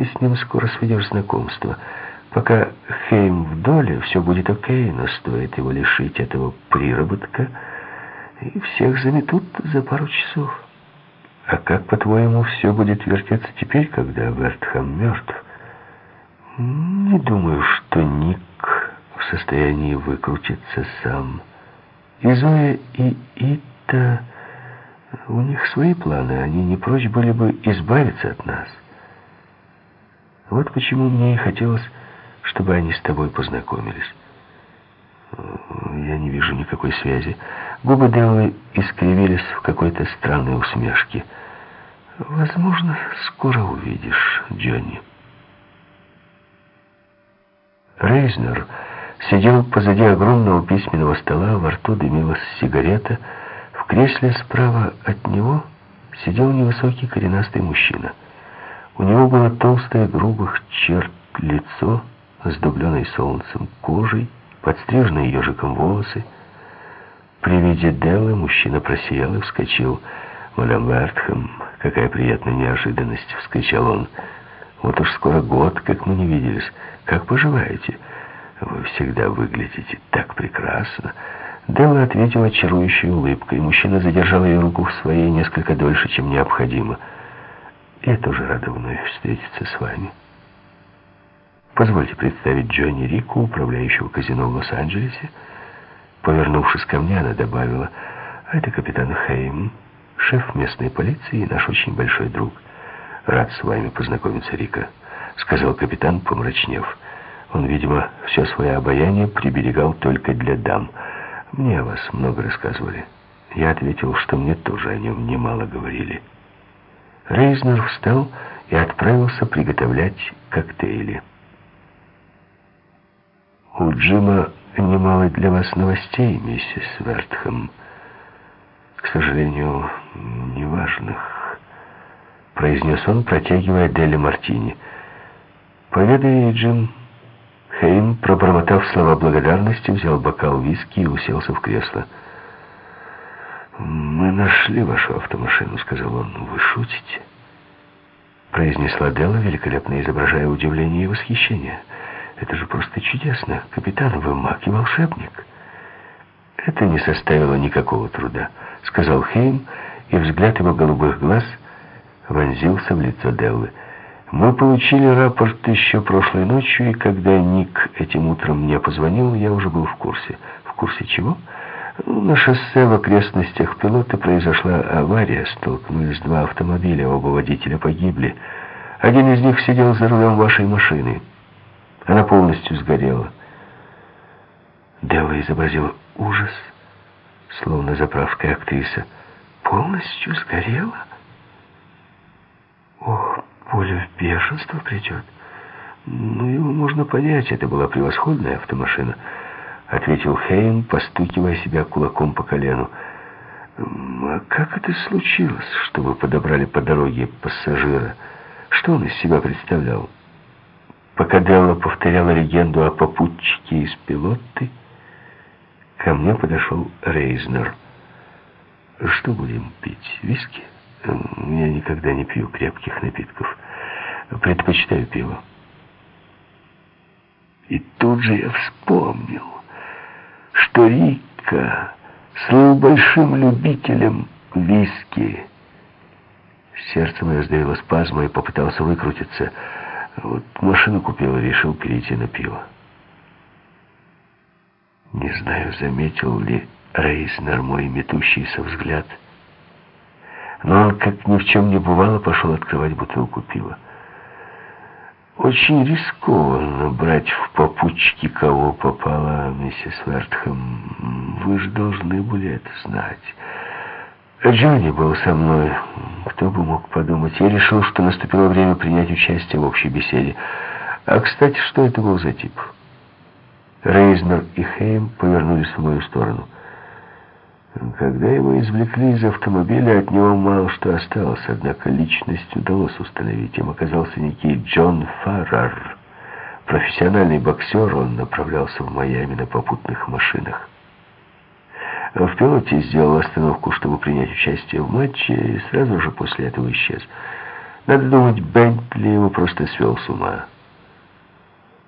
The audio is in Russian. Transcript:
ты с ним скоро сведешь знакомство. Пока Хейм в доле, все будет окей, но стоит его лишить этого приработка, и всех заметут за пару часов. А как, по-твоему, все будет вертеться теперь, когда Вертхам мертв? Не думаю, что Ник в состоянии выкрутиться сам. И Зоя, и Ита... У них свои планы, они не прочь были бы избавиться от нас. Вот почему мне и хотелось, чтобы они с тобой познакомились. Я не вижу никакой связи. Губы Деллы искривились в какой-то странной усмешке. Возможно, скоро увидишь, Джонни. Рейзнер сидел позади огромного письменного стола, во рту дымилась сигарета, кресле справа от него сидел невысокий коренастый мужчина. У него было толстое, грубых черт лицо с дубленой солнцем кожей, подстриженные ежиком волосы. При виде Деллы мужчина просиял и вскочил. «Мадам Вертхэм, какая приятная неожиданность!» — вскричал он. «Вот уж скоро год, как мы не виделись. Как поживаете? Вы всегда выглядите так прекрасно!» Делла ответила чарующей улыбкой. Мужчина задержал ее руку в своей несколько дольше, чем необходимо. «Я тоже рада вновь встретиться с вами. Позвольте представить Джонни Рику, управляющего казино в Лос-Анджелесе». Повернувшись ко мне, она добавила, «А это капитан Хейм, шеф местной полиции и наш очень большой друг. Рад с вами познакомиться, Рика», — сказал капитан, помрачнев. Он, видимо, все свое обаяние приберегал только для дам — мне о вас много рассказывали. Я ответил, что мне тоже о нем немало говорили. Рейзнер встал и отправился приготовлять коктейли. У Джима немало для вас новостей, миссис Вертхэм. К сожалению, неважных, произнес он, протягивая Дели Мартини. Поведай, Джим, Хейм, пробормотав слова благодарности, взял бокал виски и уселся в кресло. «Мы нашли вашу автомашину», — сказал он. «Вы шутите?» Произнесла Делла, великолепно изображая удивление и восхищение. «Это же просто чудесно! Капитан, вы маг и волшебник!» «Это не составило никакого труда», — сказал Хейм, и взгляд его голубых глаз вонзился в лицо Деллы. Мы получили рапорт еще прошлой ночью, и когда Ник этим утром мне позвонил, я уже был в курсе. В курсе чего? На шоссе в окрестностях пилота произошла авария, столкнулись два автомобиля, оба водителя погибли. Один из них сидел за рулем вашей машины. Она полностью сгорела. Делла изобразила ужас, словно заправская актриса. «Полностью сгорела?» «Ох, Поля в бешенство придет. Ну, его можно понять, это была превосходная автомашина, ответил Хейм, постукивая себя кулаком по колену. А как это случилось, что вы подобрали по дороге пассажира? Что он из себя представлял? Пока Делла повторяла легенду о попутчике из пилоты, ко мне подошел Рейзнер. Что будем пить? Виски? Я никогда не пью крепких напитков. Предпочитаю пиво. И тут же я вспомнил, что Рика слыл большим любителем виски. Сердце мое сдавило спазма и попытался выкрутиться. Вот машину купил и решил перейти на пиво. Не знаю, заметил ли Рейснер мой метущийся взгляд — но он, как ни в чем не бывало, пошел открывать бутылку пива. Очень рискованно брать в попутчики кого попало, миссис Вертхэм. Вы же должны были это знать. Джонни был со мной. Кто бы мог подумать. Я решил, что наступило время принять участие в общей беседе. А, кстати, что это был за тип? Рейзнер и Хейм повернулись в мою сторону. Когда его извлекли из автомобиля, от него мало что осталось, однако личность удалось установить. Им оказался некий Джон Фаррар. Профессиональный боксер, он направлялся в Майами на попутных машинах. В пилоте сделал остановку, чтобы принять участие в матче, и сразу же после этого исчез. Надо думать, Бентли его просто свел с ума.